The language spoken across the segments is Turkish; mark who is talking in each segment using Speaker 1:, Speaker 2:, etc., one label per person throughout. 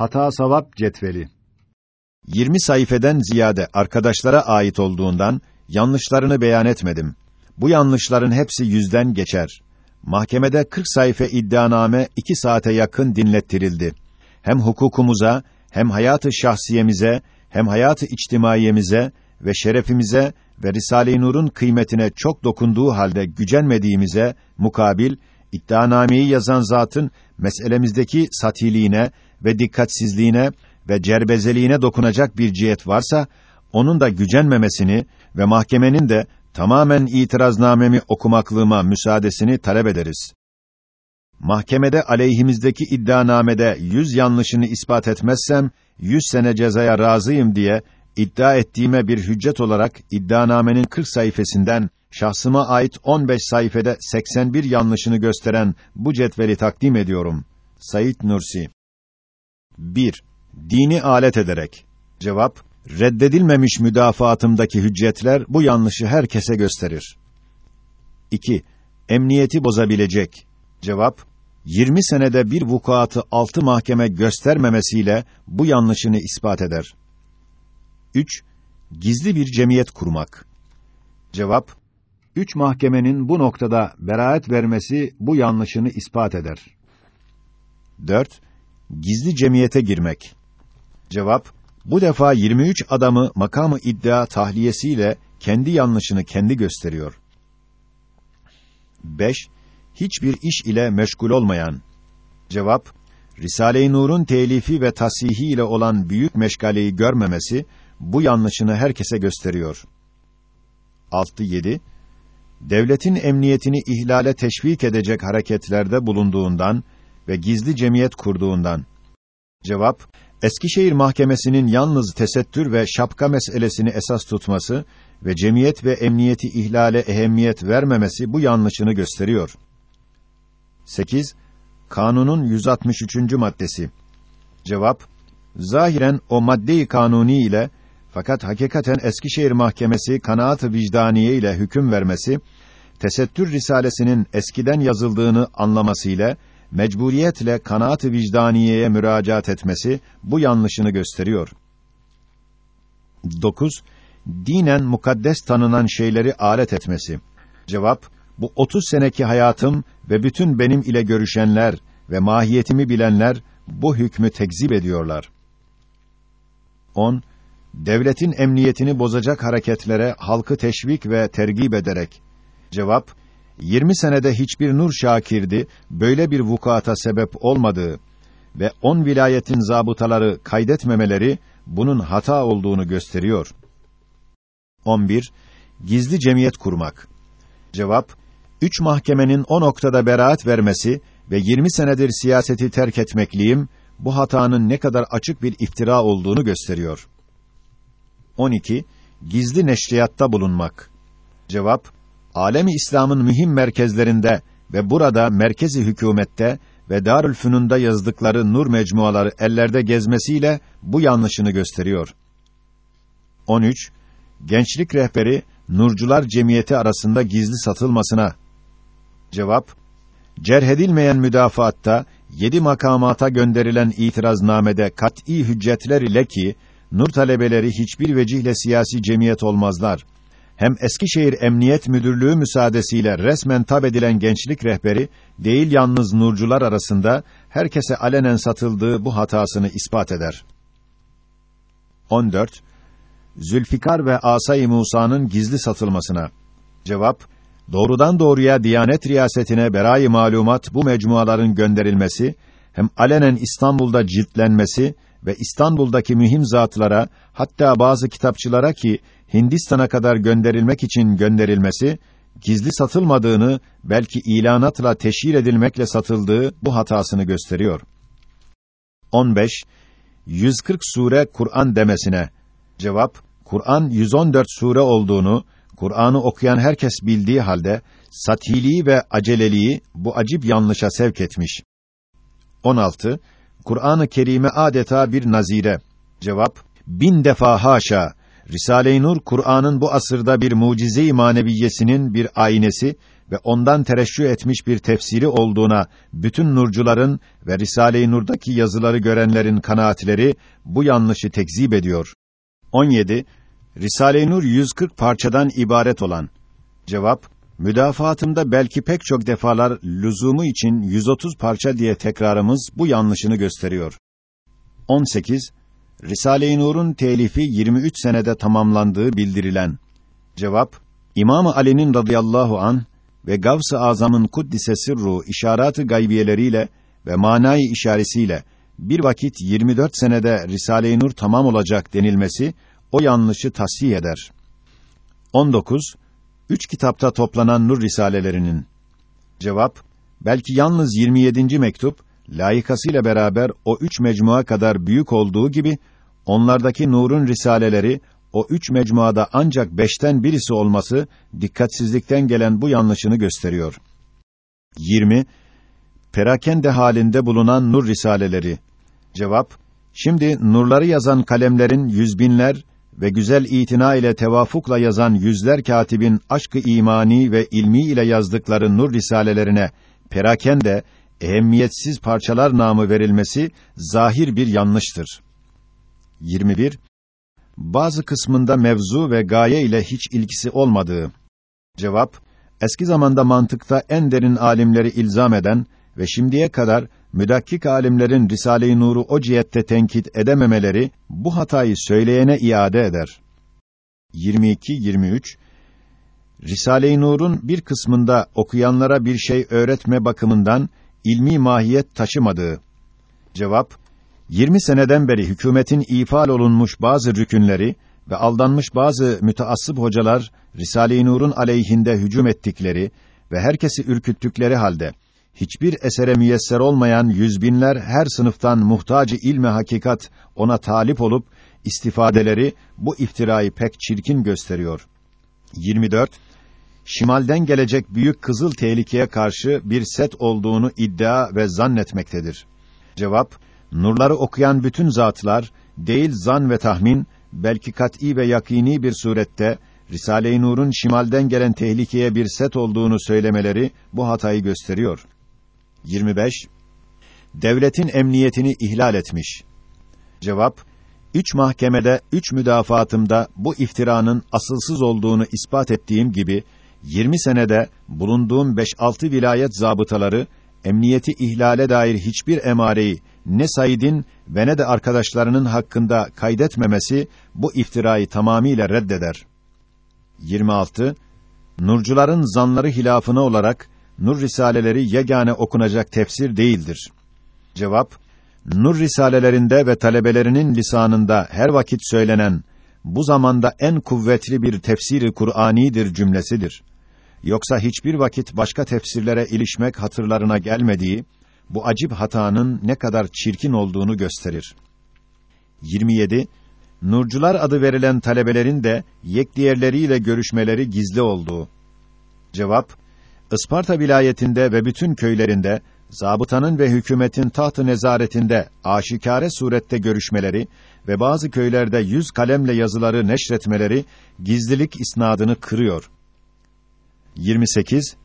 Speaker 1: Hata Savap Cetveli
Speaker 2: 20 sayfeden ziyade arkadaşlara ait olduğundan yanlışlarını beyan etmedim. Bu yanlışların hepsi yüzden geçer. Mahkemede 40 sayfa iddianame 2 saate yakın dinlettirildi. Hem hukukumuza, hem hayatı şahsiyemize, hem hayatı içtimaiyemize ve şerefimize ve Risale-i Nur'un kıymetine çok dokunduğu halde gücenmediğimize mukabil iddianameyi yazan zatın meselemizdeki satiliğine ve dikkatsizliğine ve cerbezeliğine dokunacak bir cihet varsa onun da gücenmemesini ve mahkemenin de tamamen itiraznamemi okumaklığıma müsaadesini talep ederiz. Mahkemede aleyhimizdeki iddianamede yüz yanlışını ispat etmezsem yüz sene cezaya razıyım diye iddia ettiğime bir hüccet olarak iddianamenin 40 sayfasından şahsıma ait 15 sayfede 81 yanlışını gösteren bu cetveli takdim ediyorum. Said Nursi 1. Dini alet ederek. Cevap: Reddedilmemiş müdafaatımdaki hüccetler bu yanlışı herkese gösterir. 2. Emniyeti bozabilecek. Cevap: 20 senede bir vukuatı altı mahkeme göstermemesiyle bu yanlışını ispat eder. 3. Gizli bir cemiyet kurmak. Cevap: Üç mahkemenin bu noktada beraat vermesi bu yanlışını ispat eder. 4. Gizli cemiyete girmek. Cevap: Bu defa 23 adamı makamı iddia tahliyesiyle kendi yanlışını kendi gösteriyor. 5. Hiçbir iş ile meşgul olmayan. Cevap: Risale-i Nur'un telifi ve tasihi ile olan büyük meşgaleyi görmemesi bu yanlışını herkese gösteriyor. 6 7 Devletin emniyetini ihlale teşvik edecek hareketlerde bulunduğundan ve gizli cemiyet kurduğundan. Cevap: Eskişehir Mahkemesi'nin yalnız tesettür ve şapka meselesini esas tutması ve cemiyet ve emniyeti ihlale ehemmiyet vermemesi bu yanlışını gösteriyor. 8. Kanunun 163. maddesi. Cevap: Zahiren o maddeyi kanuni ile fakat hakikaten Eskişehir Mahkemesi kanaat-ı vicdaniye ile hüküm vermesi, tesettür risalesinin eskiden yazıldığını anlamasıyla mecburiyetle kanaat-ı vicdaniyeye müracaat etmesi bu yanlışını gösteriyor. 9. Dinen mukaddes tanınan şeyleri alet etmesi. Cevap: Bu 30 seneki hayatım ve bütün benim ile görüşenler ve mahiyetimi bilenler bu hükmü tekzip ediyorlar. 10 devletin emniyetini bozacak hareketlere halkı teşvik ve tergib ederek. Cevap: 20 senede hiçbir nur şakirdi böyle bir vukuata sebep olmadığı ve on vilayetin zabıtaları kaydetmemeleri bunun hata olduğunu gösteriyor. 11. Gizli cemiyet kurmak. Cevap: Üç mahkemenin o noktada beraat vermesi ve 20 senedir siyaseti terk etmekliyim, bu hatanın ne kadar açık bir iftira olduğunu gösteriyor. 12. Gizli neşriyatta bulunmak. Cevap: Alemi İslam'ın mühim merkezlerinde ve burada merkezi hükümette ve Darülfünun'da yazdıkları nur mecmuaları ellerde gezmesiyle bu yanlışını gösteriyor. 13. Gençlik rehberi Nurcular Cemiyeti arasında gizli satılmasına. Cevap: Cerhedilmeyen müdafaatta yedi makamata gönderilen itiraznamede kat'î hüccetler ile ki nur talebeleri hiçbir vecihle siyasi cemiyet olmazlar. Hem Eskişehir Emniyet Müdürlüğü müsaadesiyle resmen tab edilen gençlik rehberi değil yalnız nurcular arasında herkese alenen satıldığı bu hatasını ispat eder. 14. Zülfikar ve Asay Musa'nın gizli satılmasına. Cevap: Doğrudan doğruya Diyanet Riyasetine berai malumat bu mecmuaların gönderilmesi hem alenen İstanbul'da ciltlenmesi ve İstanbul'daki mühim zatlara hatta bazı kitapçılara ki Hindistan'a kadar gönderilmek için gönderilmesi gizli satılmadığını belki ilanatla teşhir edilmekle satıldığı bu hatasını gösteriyor. 15 140 sure Kur'an demesine cevap Kur'an 114 sure olduğunu Kur'an'ı okuyan herkes bildiği halde satiliği ve aceleliği bu acip yanlışa sevk etmiş. 16 Kur'an-ı Kerim'e adeta bir nazire. Cevap: Bin defa haşa. Risale-i Nur Kur'an'ın bu asırda bir mucize-i maneviyesinin bir aynesi ve ondan tereşşü etmiş bir tefsiri olduğuna bütün nurcuların ve Risale-i Nur'daki yazıları görenlerin kanaatleri bu yanlışı tekzip ediyor. 17. Risale-i Nur 140 parçadan ibaret olan. Cevap: Müdafaatımda belki pek çok defalar lüzumu için 130 parça diye tekrarımız bu yanlışını gösteriyor. 18. Risale-i Nur'un telifi 23 senede tamamlandığı bildirilen. Cevap: İmam Ali'nin radıyallahu an ve Gavs-ı Azam'ın kuddise sirru işaret-ı gaybiyeleriyle ve manayı işaretiyle bir vakit 24 senede Risale-i Nur tamam olacak denilmesi o yanlışı tasih eder. 19. Üç kitapta toplanan Nur risalelerinin cevap belki yalnız 27. mektup layıkasıyla beraber o üç mecmua kadar büyük olduğu gibi onlardaki Nur'un risaleleri o üç mecmuada ancak beşten birisi olması dikkatsizlikten gelen bu yanlışını gösteriyor. 20. Perakende halinde bulunan nur risaleleri. Cevap: Şimdi nurları yazan kalemlerin yüz binler ve güzel itina ile tevafukla yazan yüzler katibin aşkı imani ve ilmi ile yazdıkları nur risalelerine perakende ehemmiyetsiz parçalar namı verilmesi zahir bir yanlıştır. 21 bazı kısmında mevzu ve gaye ile hiç ilgisi olmadığı. Cevap: Eski zamanda mantıkta en derin alimleri ilzam eden ve şimdiye kadar müdakkik alimlerin Risale-i Nur'u o cihette tenkit edememeleri bu hatayı söyleyene iade eder. 22 23 Risale-i Nur'un bir kısmında okuyanlara bir şey öğretme bakımından ilmi mahiyet taşımadığı. Cevap: 20 seneden beri hükümetin ifal olunmuş bazı rükünleri ve aldanmış bazı müteassıp hocalar Risale-i Nur'un aleyhinde hücum ettikleri ve herkesi ürküttükleri halde hiçbir esere müyesser olmayan yüzbinler her sınıftan muhtacı ilme hakikat ona talip olup istifadeleri bu iftirayı pek çirkin gösteriyor. 24 Şimalden gelecek büyük kızıl tehlikeye karşı bir set olduğunu iddia ve zannetmektedir. Cevap Nurları okuyan bütün zatlar değil zan ve tahmin belki kat'î ve yakîni bir surette Risale-i Nur'un şimalden gelen tehlikeye bir set olduğunu söylemeleri bu hatayı gösteriyor. 25 Devletin emniyetini ihlal etmiş. Cevap: Üç mahkemede, üç müdafaatımda bu iftiranın asılsız olduğunu ispat ettiğim gibi 20 senede bulunduğum 5-6 vilayet zabıtaları emniyeti ihlale dair hiçbir emareyi ne Said'in ve ne de arkadaşlarının hakkında kaydetmemesi bu iftirayı tamamiyle reddeder. 26. Nurcuların zanları hilafına olarak nur risaleleri yegane okunacak tefsir değildir. Cevap: Nur risalelerinde ve talebelerinin lisanında her vakit söylenen bu zamanda en kuvvetli bir tefsiri Kur'anidir cümlesidir. Yoksa hiçbir vakit başka tefsirlere ilişmek hatırlarına gelmediği bu acip hatanın ne kadar çirkin olduğunu gösterir. 27 Nurcular adı verilen talebelerin de yek diğerleriyle görüşmeleri gizli olduğu. Cevap: Isparta vilayetinde ve bütün köylerinde zabıtanın ve hükümetin tahtı nezaretinde aşikare surette görüşmeleri ve bazı köylerde yüz kalemle yazıları neşretmeleri gizlilik isnadını kırıyor. 28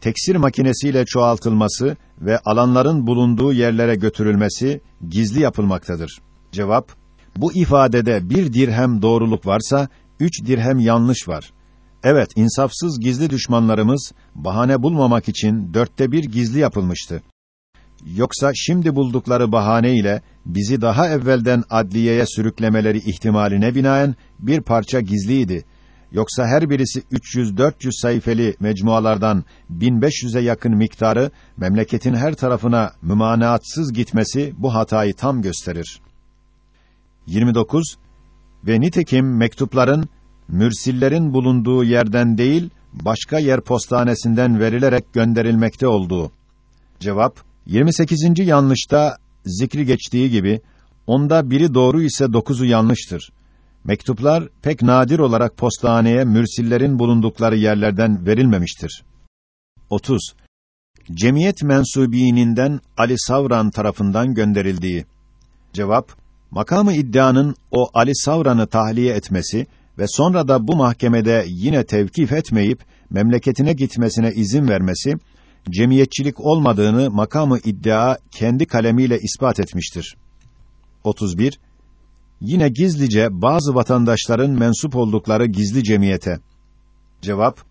Speaker 2: teksir makinesiyle çoğaltılması ve alanların bulunduğu yerlere götürülmesi gizli yapılmaktadır. Cevap: Bu ifadede bir dirhem doğruluk varsa üç dirhem yanlış var. Evet, insafsız gizli düşmanlarımız bahane bulmamak için dörtte bir gizli yapılmıştı. Yoksa şimdi buldukları bahane ile bizi daha evvelden adliyeye sürüklemeleri ihtimaline binaen bir parça gizliydi Yoksa her birisi 300-400 sayfeli mecmualardan 1500'e yakın miktarı memleketin her tarafına mümanaatsız gitmesi bu hatayı tam gösterir. 29 ve nitekim mektupların mürsillerin bulunduğu yerden değil başka yer postanesinden verilerek gönderilmekte olduğu. Cevap 28. yanlışta zikri geçtiği gibi onda biri doğru ise dokuzu yanlıştır. Mektuplar pek nadir olarak postaneye mürsillerin bulundukları yerlerden verilmemiştir. 30. Cemiyet mensubiyininden Ali Savran tarafından gönderildiği. Cevap: Makamı iddianın o Ali Savran'ı tahliye etmesi ve sonra da bu mahkemede yine tevkif etmeyip memleketine gitmesine izin vermesi cemiyetçilik olmadığını makamı iddia kendi kalemiyle ispat etmiştir. 31 Yine gizlice bazı vatandaşların mensup oldukları gizli cemiyete. Cevap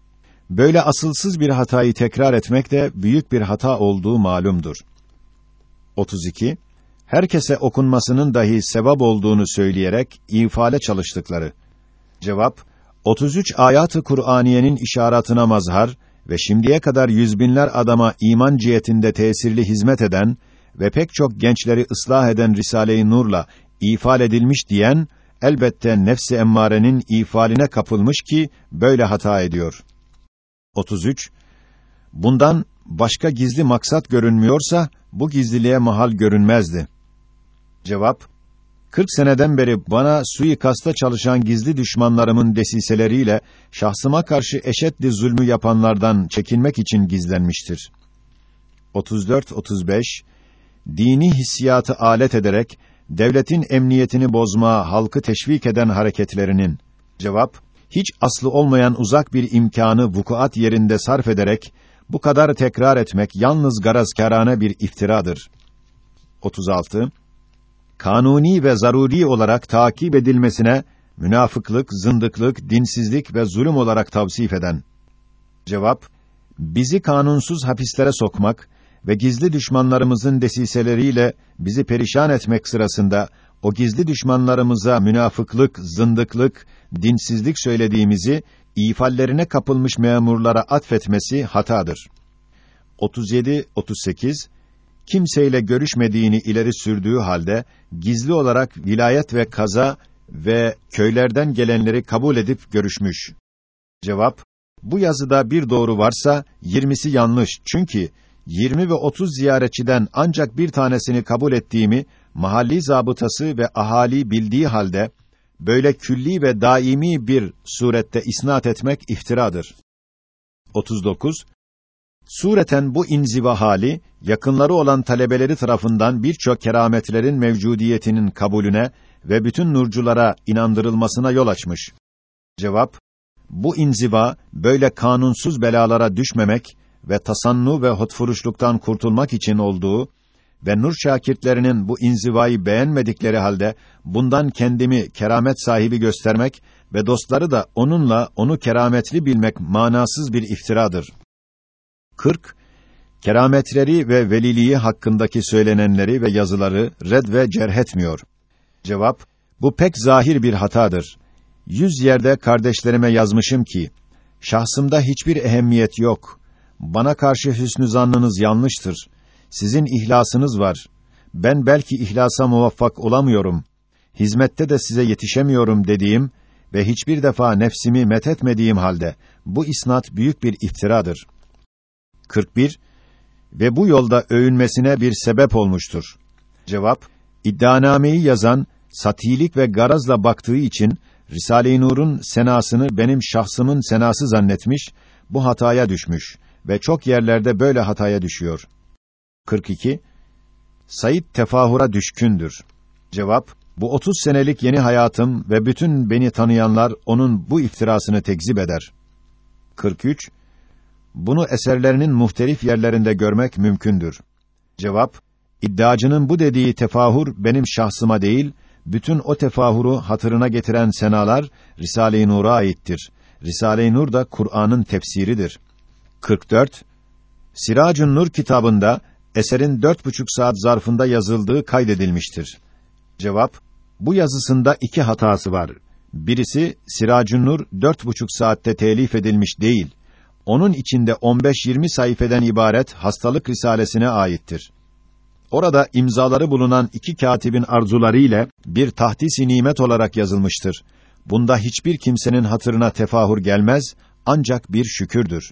Speaker 2: Böyle asılsız bir hatayı tekrar etmek de büyük bir hata olduğu malumdur. 32 Herkese okunmasının dahi sevap olduğunu söyleyerek ifale çalıştıkları. Cevap 33 ayatı Kur'aniyenin işaretine mazhar ve şimdiye kadar yüz binler adama iman cihetinde tesirli hizmet eden ve pek çok gençleri ıslah eden Risale-i Nur'la ifal edilmiş diyen elbette nefsi emmarenin ifaline kapılmış ki böyle hata ediyor. 33 Bundan başka gizli maksat görünmüyorsa bu gizliliğe mahal görünmezdi. Cevap 40 seneden beri bana suikasta çalışan gizli düşmanlarımın desiseleriyle şahsıma karşı eşetli zulmü yapanlardan çekinmek için gizlenmiştir. 34 35 Dini hissiyatı alet ederek devletin emniyetini bozma, halkı teşvik eden hareketlerinin cevap hiç aslı olmayan uzak bir imkanı vukuat yerinde sarf ederek bu kadar tekrar etmek yalnız garazkârane bir iftiradır. 36 kanuni ve zaruri olarak takip edilmesine münafıklık, zındıklık, dinsizlik ve zulüm olarak tavsif eden. Cevap: Bizi kanunsuz hapislere sokmak ve gizli düşmanlarımızın desiseleriyle bizi perişan etmek sırasında o gizli düşmanlarımıza münafıklık, zındıklık, dinsizlik söylediğimizi ifallerine kapılmış memurlara atfetmesi hatadır. 37 38 kimseyle görüşmediğini ileri sürdüğü halde gizli olarak vilayet ve kaza ve köylerden gelenleri kabul edip görüşmüş. Cevap: Bu yazıda bir doğru varsa yirmisi yanlış. Çünkü 20 ve 30 ziyaretçiden ancak bir tanesini kabul ettiğimi mahalli zabıtası ve ahali bildiği halde böyle külli ve daimi bir surette isnat etmek iftiradır. 39 Sureten bu inziva hali yakınları olan talebeleri tarafından birçok kerametlerin mevcudiyetinin kabulüne ve bütün nurculara inandırılmasına yol açmış. Cevap: Bu inziva böyle kanunsuz belalara düşmemek ve tasannu ve hotfuruşluktan kurtulmak için olduğu ve nur şakirtlerinin bu inzivayı beğenmedikleri halde bundan kendimi keramet sahibi göstermek ve dostları da onunla onu kerametli bilmek manasız bir iftiradır. 40 Kerametleri ve veliliği hakkındaki söylenenleri ve yazıları red ve cerhetmiyor. Cevap: Bu pek zahir bir hatadır. Yüz yerde kardeşlerime yazmışım ki şahsımda hiçbir ehemmiyet yok. Bana karşı hüsnü zannınız yanlıştır. Sizin ihlasınız var. Ben belki ihlasa muvaffak olamıyorum. Hizmette de size yetişemiyorum dediğim ve hiçbir defa nefsimi methetmediğim halde bu isnat büyük bir iftiradır. 41 ve bu yolda övünmesine bir sebep olmuştur. Cevap: İddianameyi yazan satilik ve garazla baktığı için Risale-i Nur'un senasını benim şahsımın senası zannetmiş, bu hataya düşmüş ve çok yerlerde böyle hataya düşüyor. 42 Said tefahura düşkündür. Cevap: Bu 30 senelik yeni hayatım ve bütün beni tanıyanlar onun bu iftirasını tekzip eder. 43 bunu eserlerinin muhtelif yerlerinde görmek mümkündür. Cevap: İddiacının bu dediği tefahur benim şahsıma değil, bütün o tefahuru hatırına getiren senalar Risale-i Nur'a aittir. Risale-i Nur da Kur'an'ın tefsiridir. 44 Siracun Nur kitabında eserin dört buçuk saat zarfında yazıldığı kaydedilmiştir. Cevap: Bu yazısında iki hatası var. Birisi Siracun Nur dört buçuk saatte telif edilmiş değil onun içinde 15-20 sayfeden ibaret hastalık risalesine aittir. Orada imzaları bulunan iki katibin arzuları ile bir tahdis-i nimet olarak yazılmıştır. Bunda hiçbir kimsenin hatırına tefahür gelmez, ancak bir şükürdür.